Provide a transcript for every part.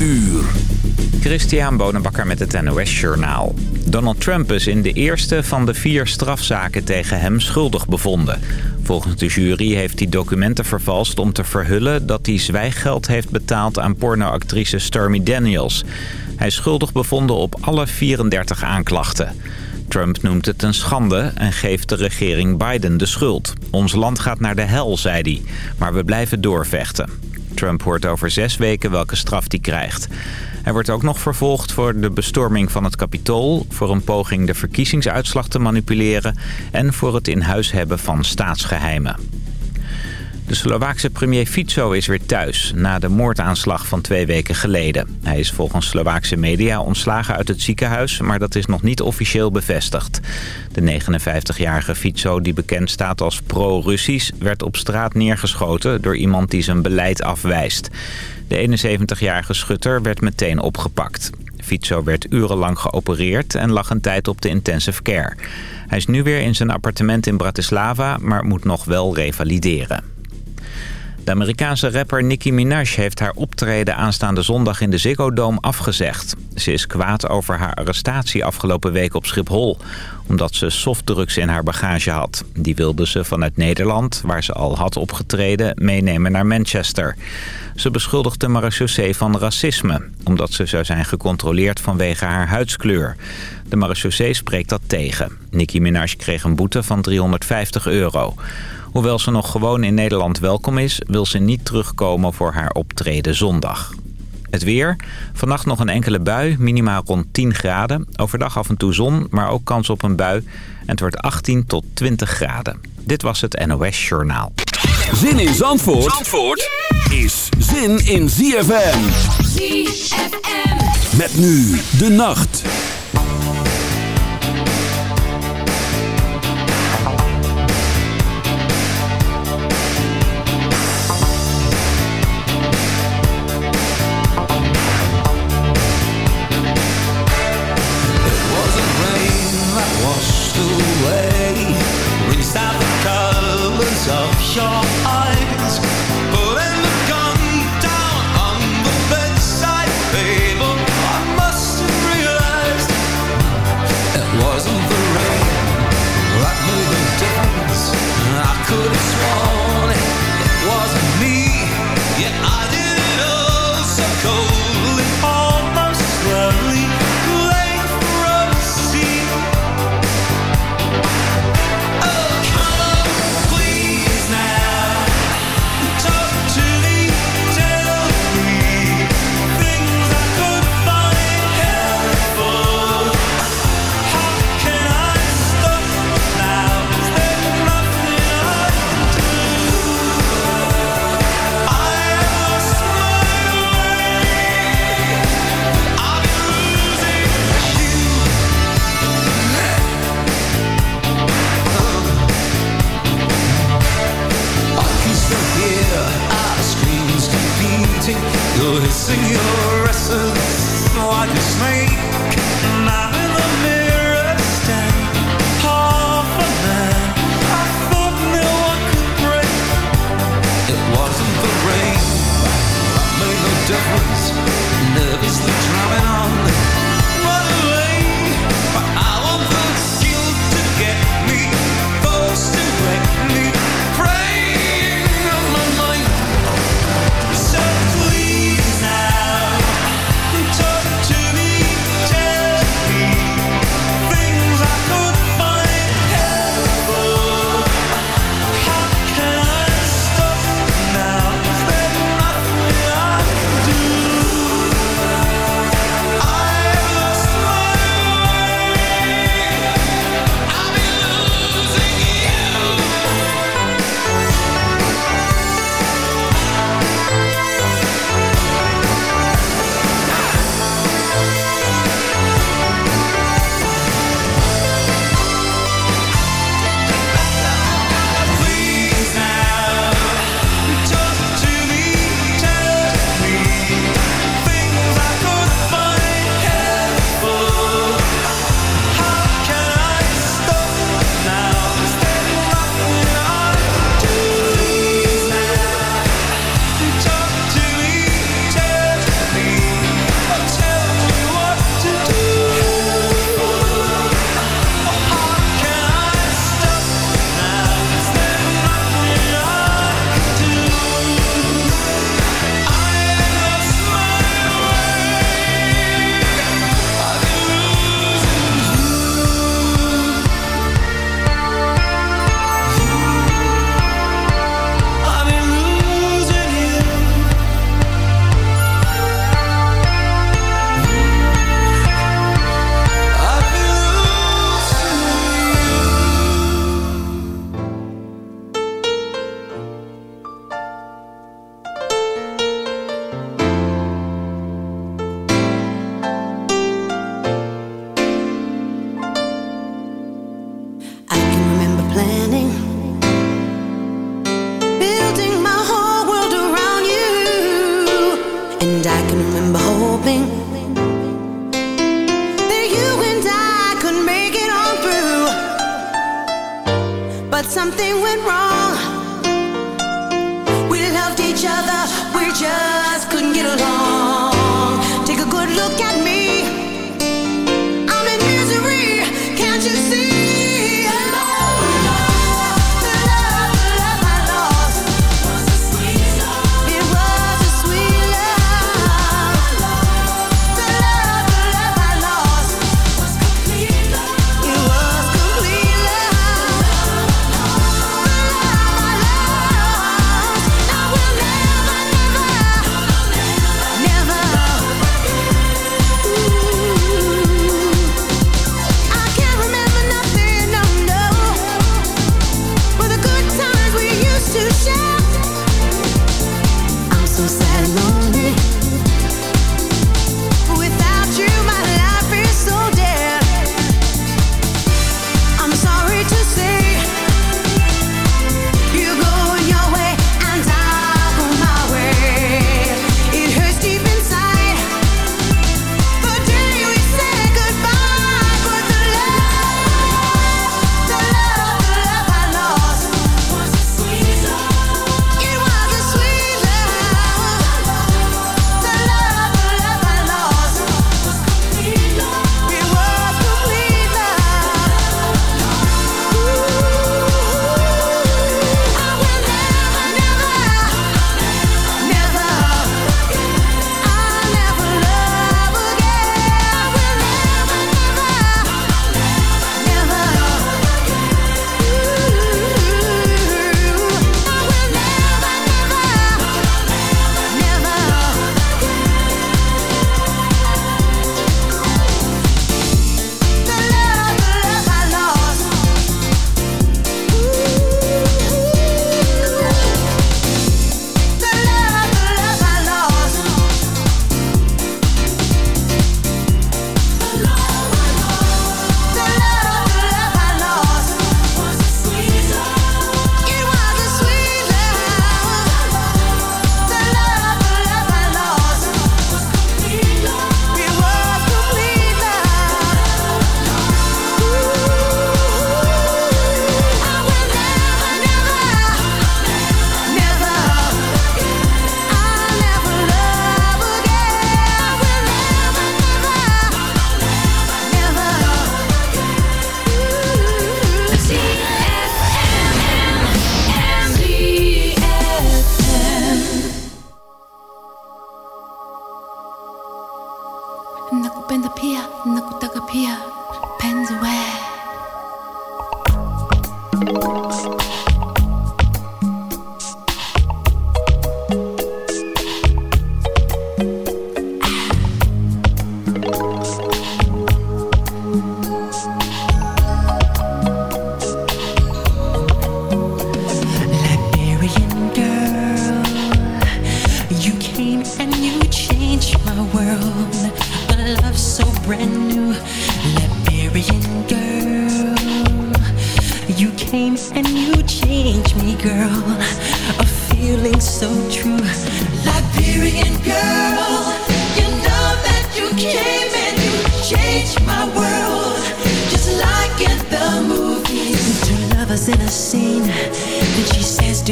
uur. Christian Bonenbakker met het NOS Journaal. Donald Trump is in de eerste van de vier strafzaken tegen hem schuldig bevonden. Volgens de jury heeft hij documenten vervalst om te verhullen... dat hij zwijggeld heeft betaald aan pornoactrice Stormy Daniels. Hij is schuldig bevonden op alle 34 aanklachten. Trump noemt het een schande en geeft de regering Biden de schuld. Ons land gaat naar de hel, zei hij. Maar we blijven doorvechten. Trump hoort over zes weken welke straf hij krijgt. Hij wordt ook nog vervolgd voor de bestorming van het Capitool... voor een poging de verkiezingsuitslag te manipuleren... en voor het in huis hebben van staatsgeheimen. De Slovaakse premier Fico is weer thuis na de moordaanslag van twee weken geleden. Hij is volgens Slovaakse media ontslagen uit het ziekenhuis, maar dat is nog niet officieel bevestigd. De 59-jarige Fico, die bekend staat als pro-Russisch, werd op straat neergeschoten door iemand die zijn beleid afwijst. De 71-jarige schutter werd meteen opgepakt. Fico werd urenlang geopereerd en lag een tijd op de intensive care. Hij is nu weer in zijn appartement in Bratislava, maar moet nog wel revalideren. De Amerikaanse rapper Nicki Minaj heeft haar optreden aanstaande zondag in de Ziggo Dome afgezegd. Ze is kwaad over haar arrestatie afgelopen week op Schiphol. Omdat ze softdrugs in haar bagage had. Die wilde ze vanuit Nederland, waar ze al had opgetreden, meenemen naar Manchester. Ze beschuldigde marechaussee van racisme. Omdat ze zou zijn gecontroleerd vanwege haar huidskleur. De marechaussee spreekt dat tegen. Nicki Minaj kreeg een boete van 350 euro. Hoewel ze nog gewoon in Nederland welkom is... wil ze niet terugkomen voor haar optreden zondag. Het weer. Vannacht nog een enkele bui, minimaal rond 10 graden. Overdag af en toe zon, maar ook kans op een bui. En het wordt 18 tot 20 graden. Dit was het NOS Journaal. Zin in Zandvoort, Zandvoort is zin in ZFM. ZFM. Met nu de nacht.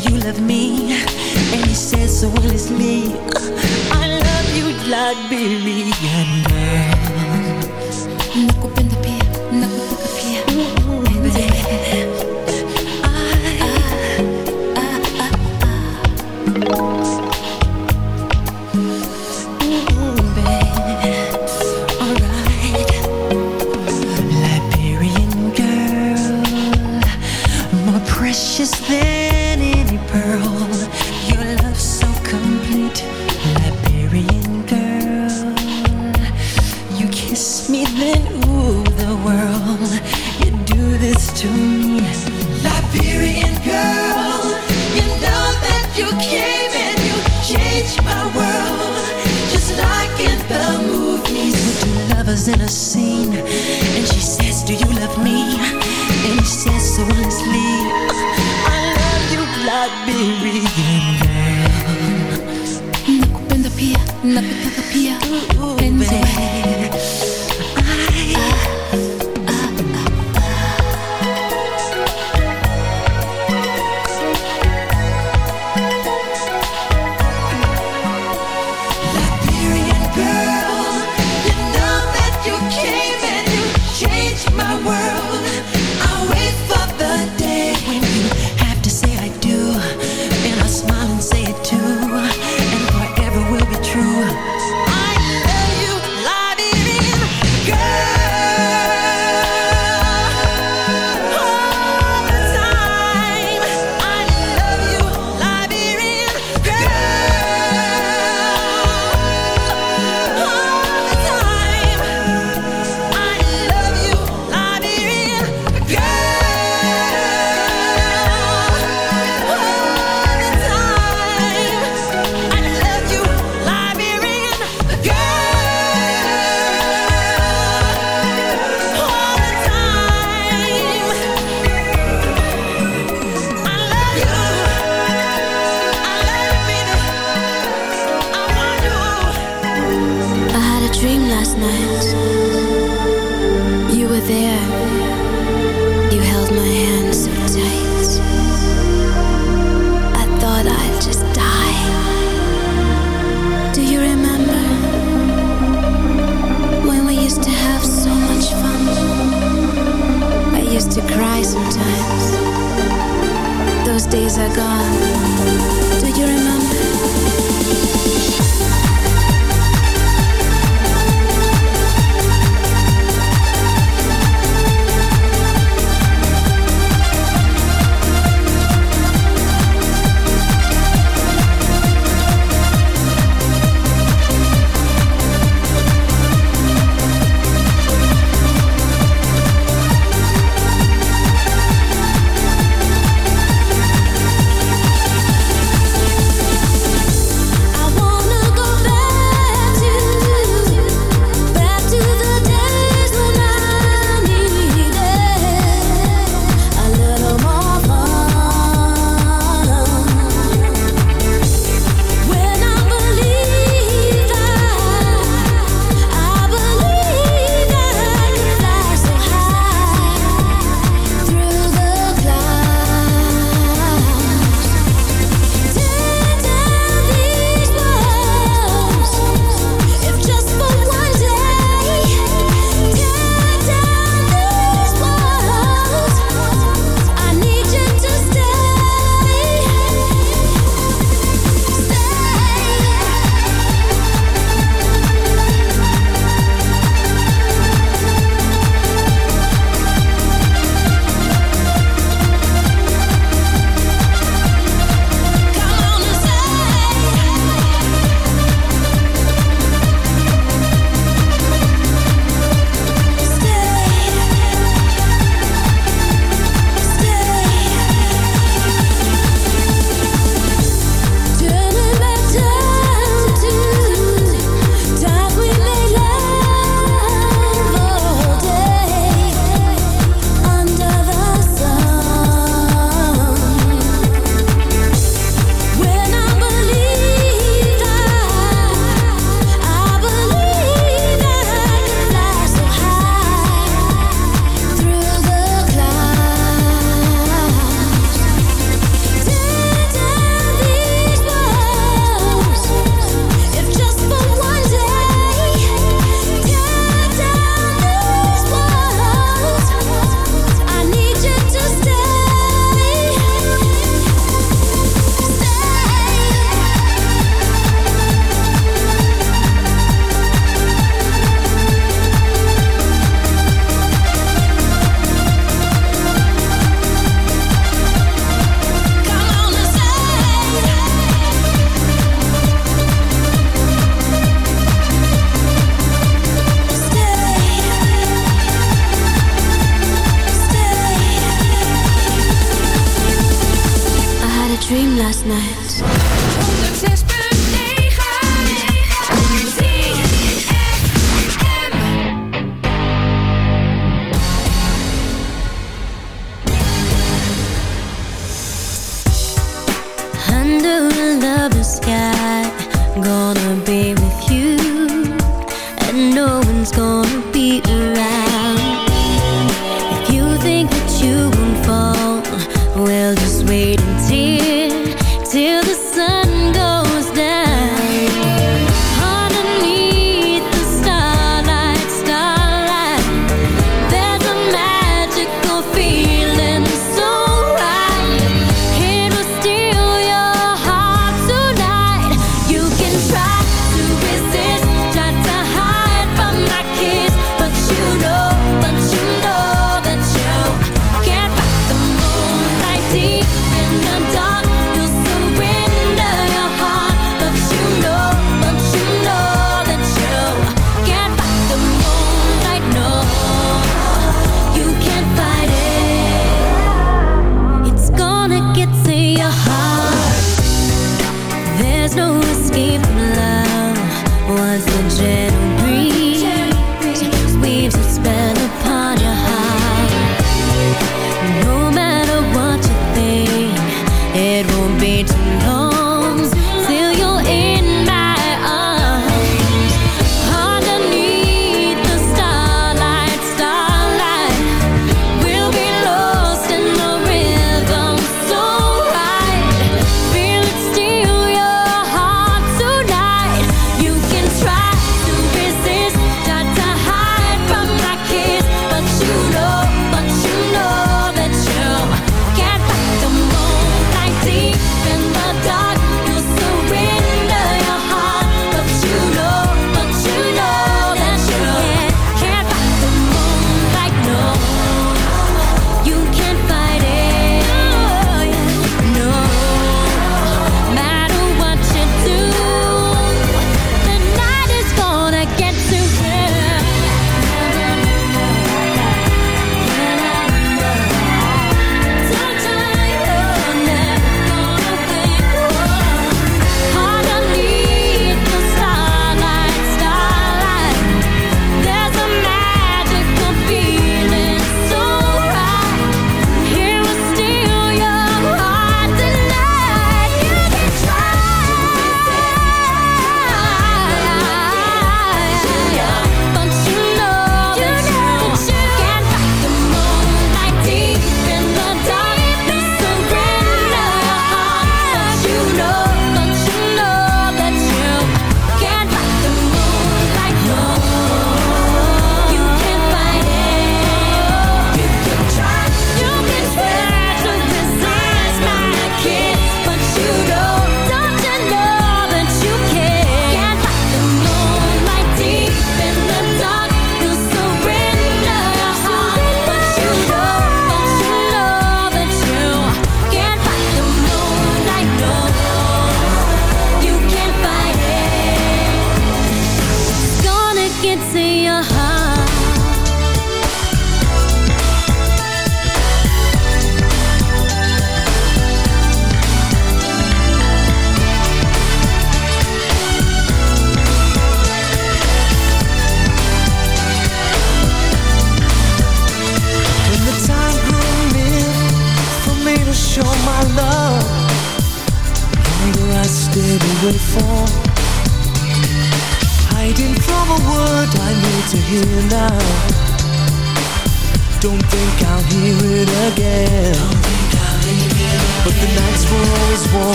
do you love me? And he says, so will me. I love you, Liberia.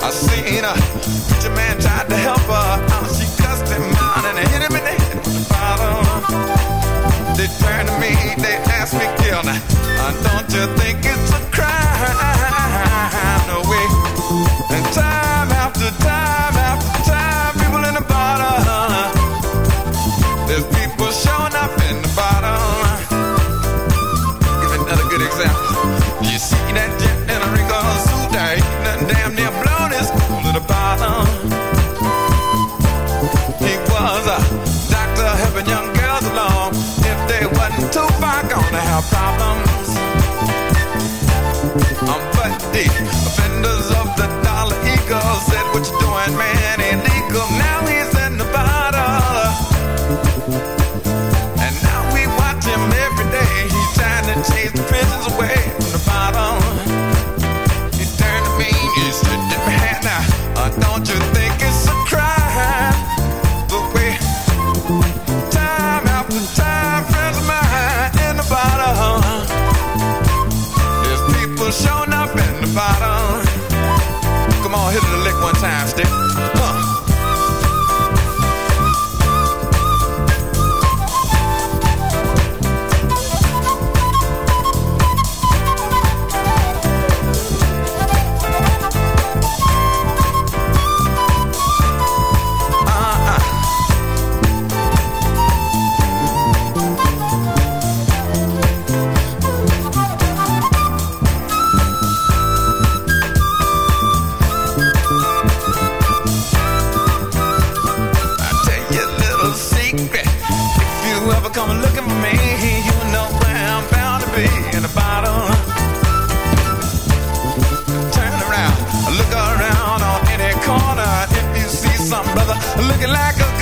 I seen a your man tried to help her. Uh-huh. She cussed him out and hit him in the head with the bottle. They turned to me, they asked me, Gilda, uh, don't you think it's problems. I'm but come looking for me, you know where I'm bound to be in the bottom. Turn around, look around on any corner. If you see some brother looking like a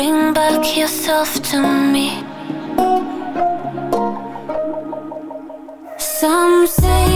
Bring back yourself to me. Some say.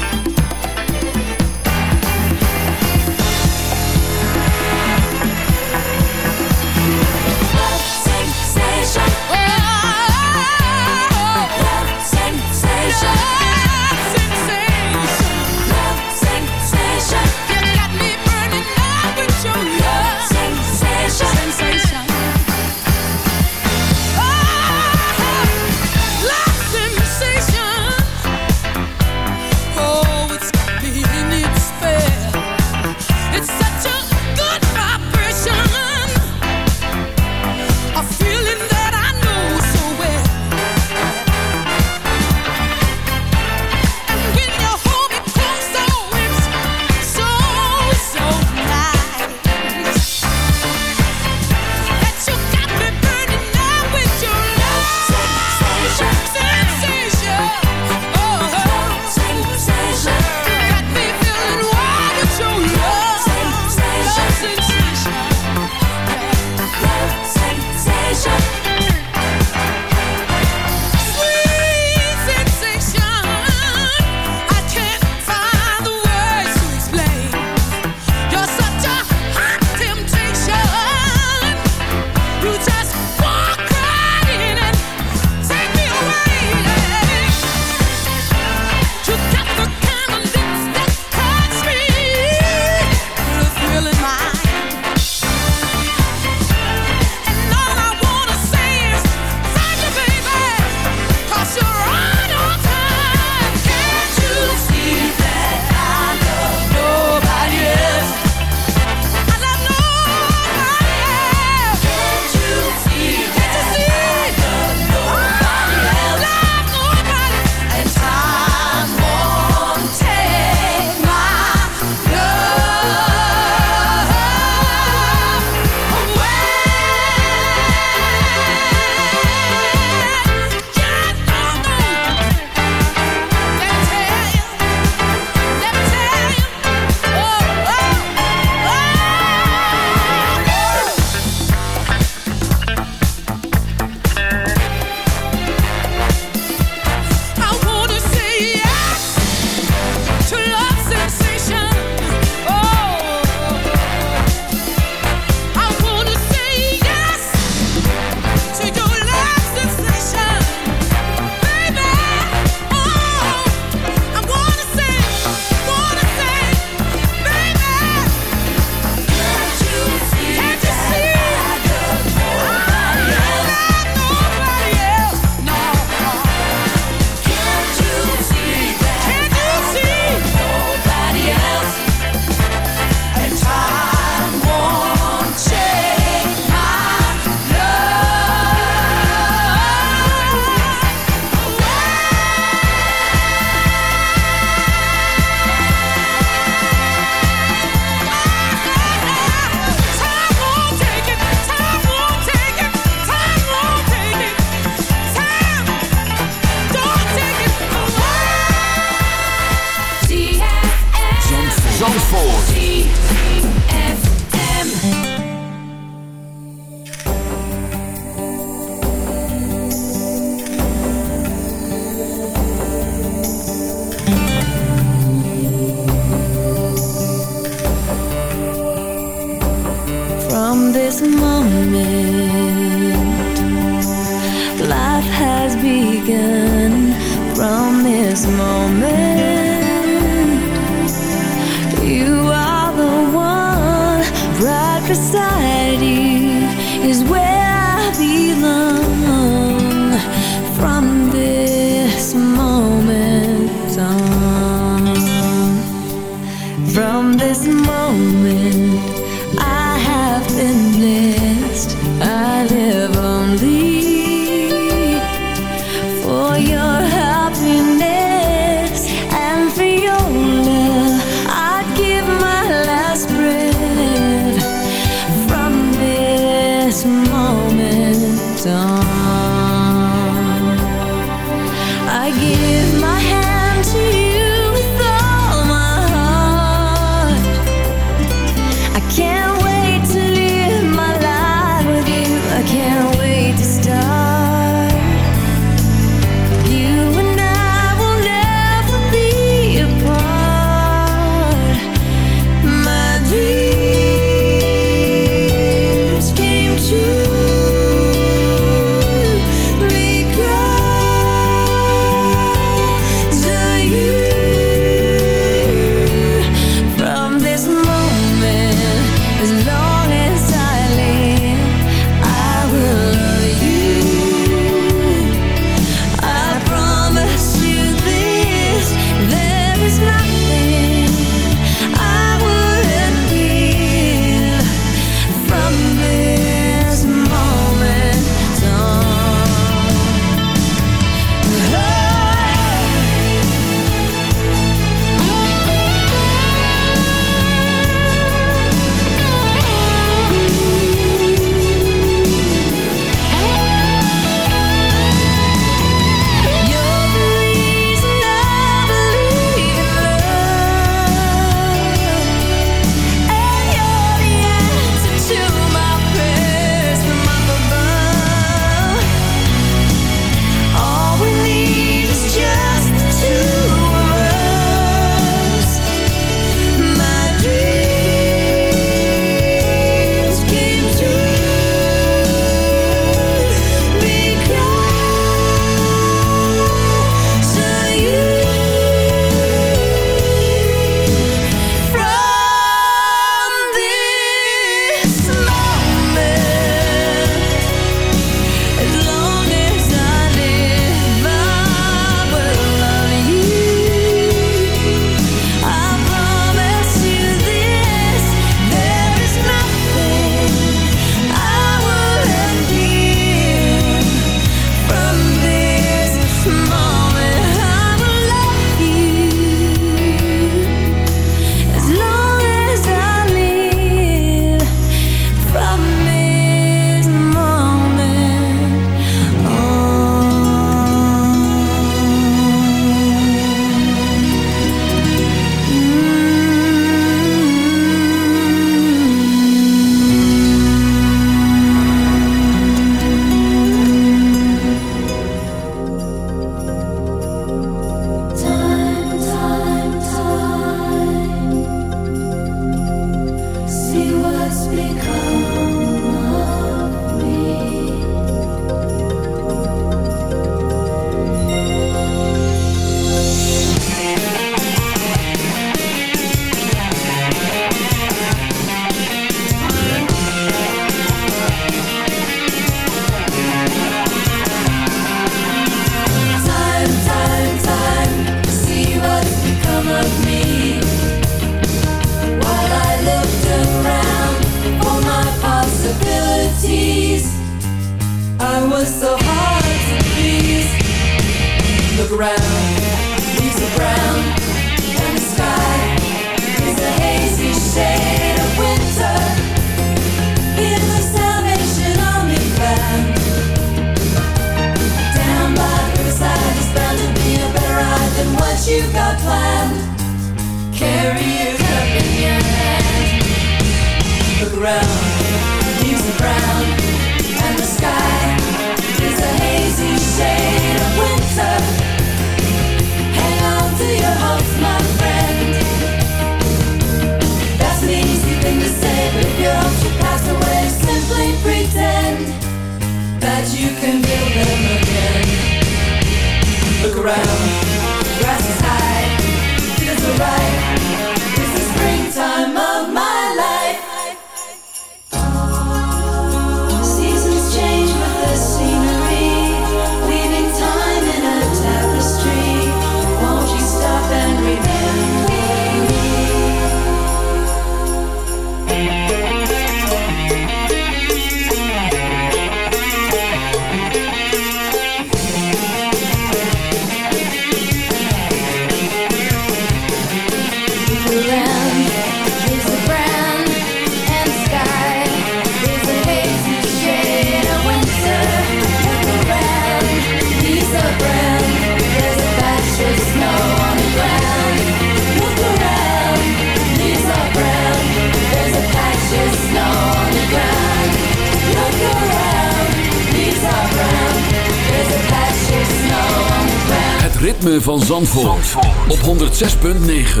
Zandvoort, op 106.9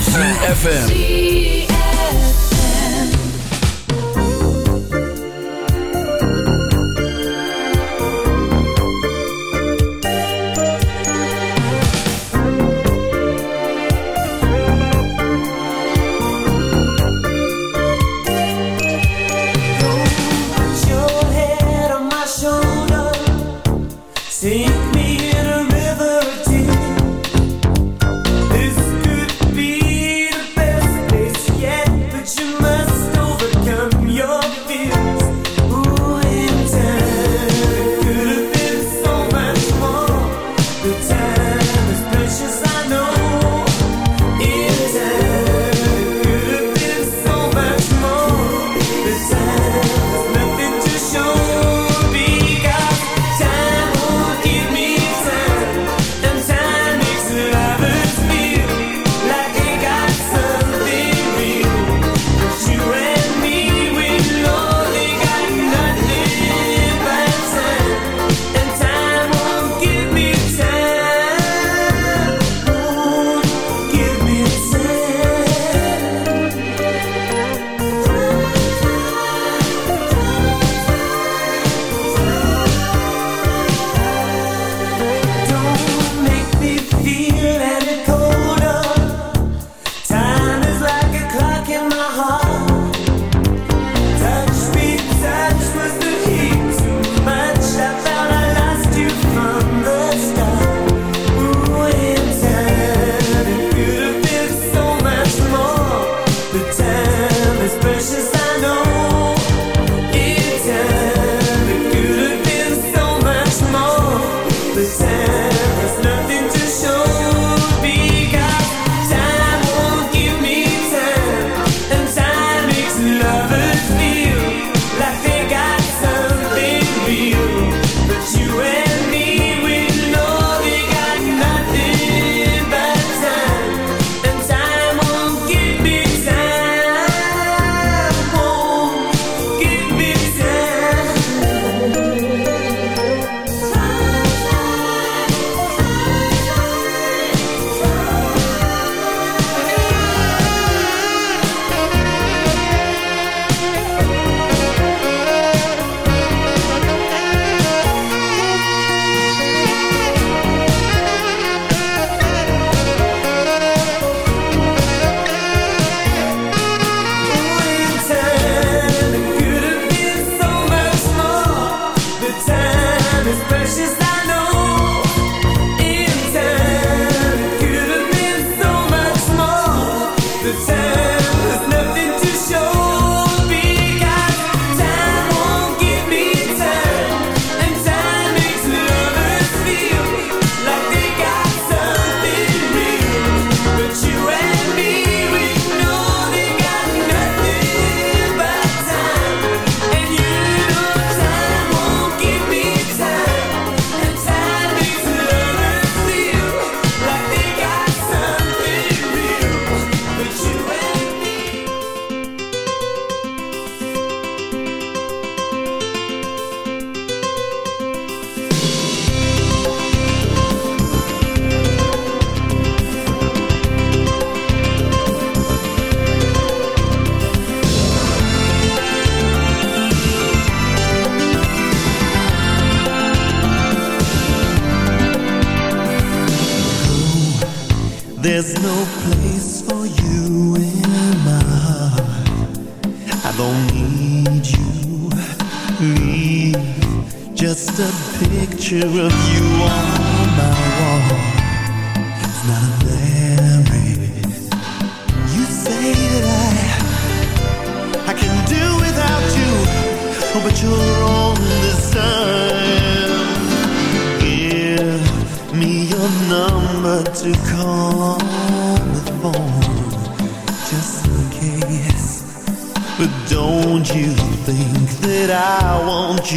ZFM.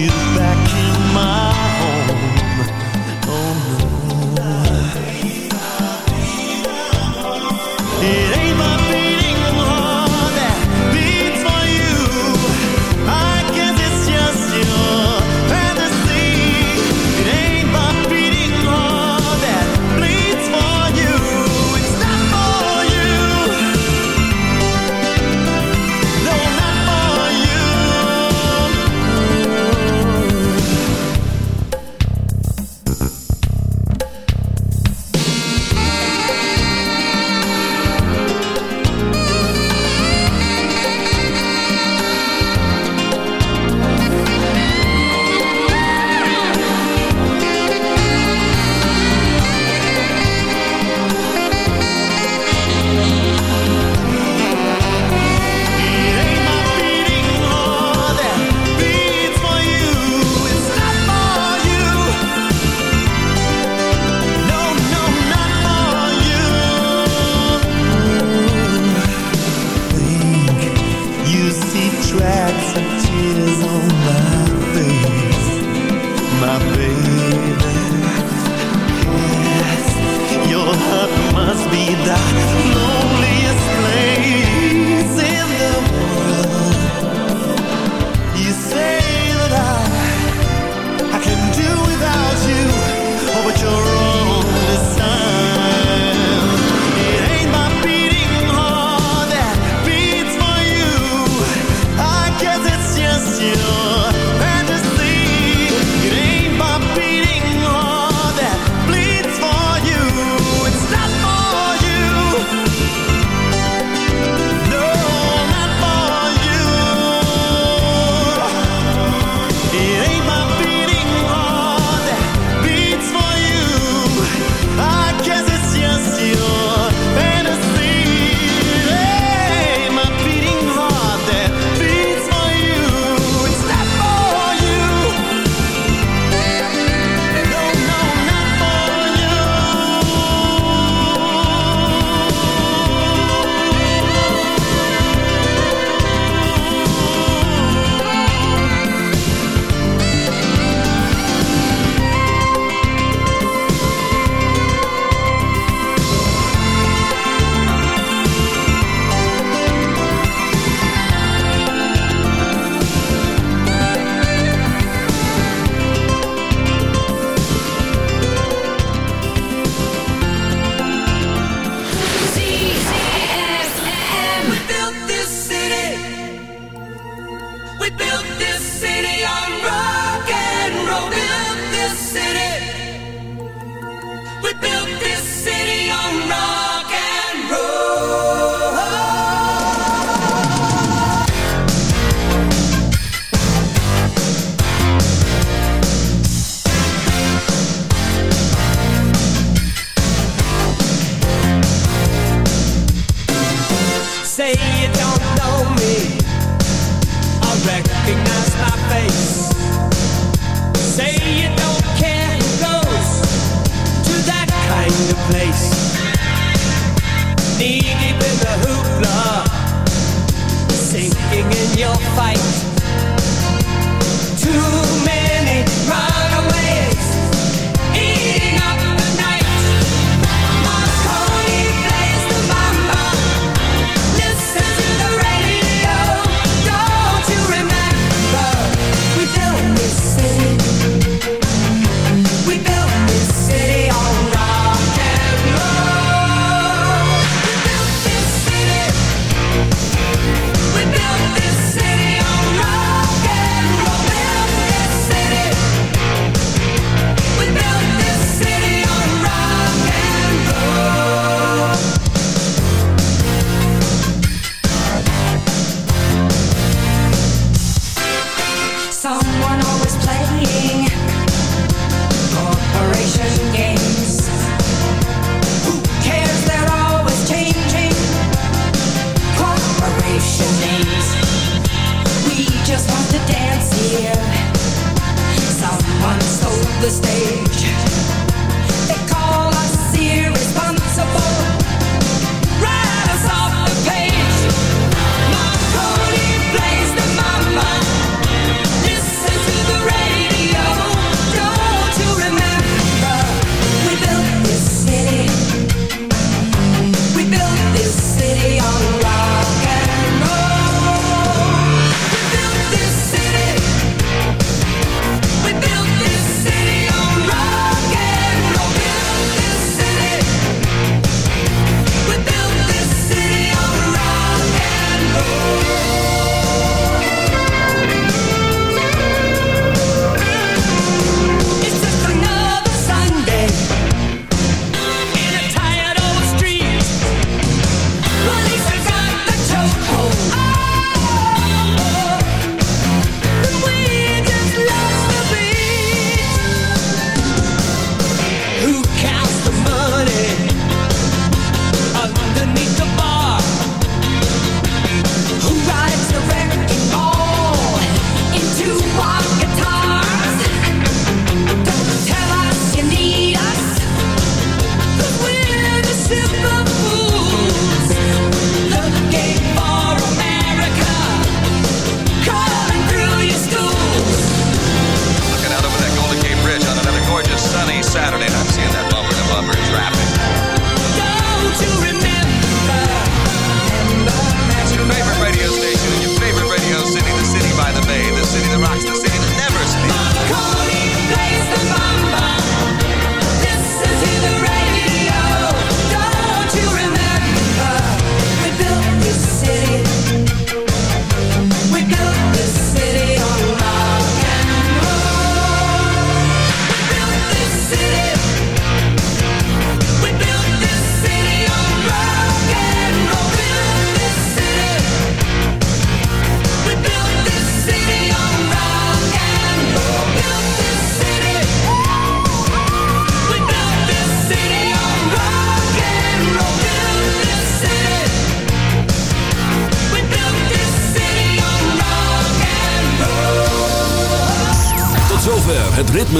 You back in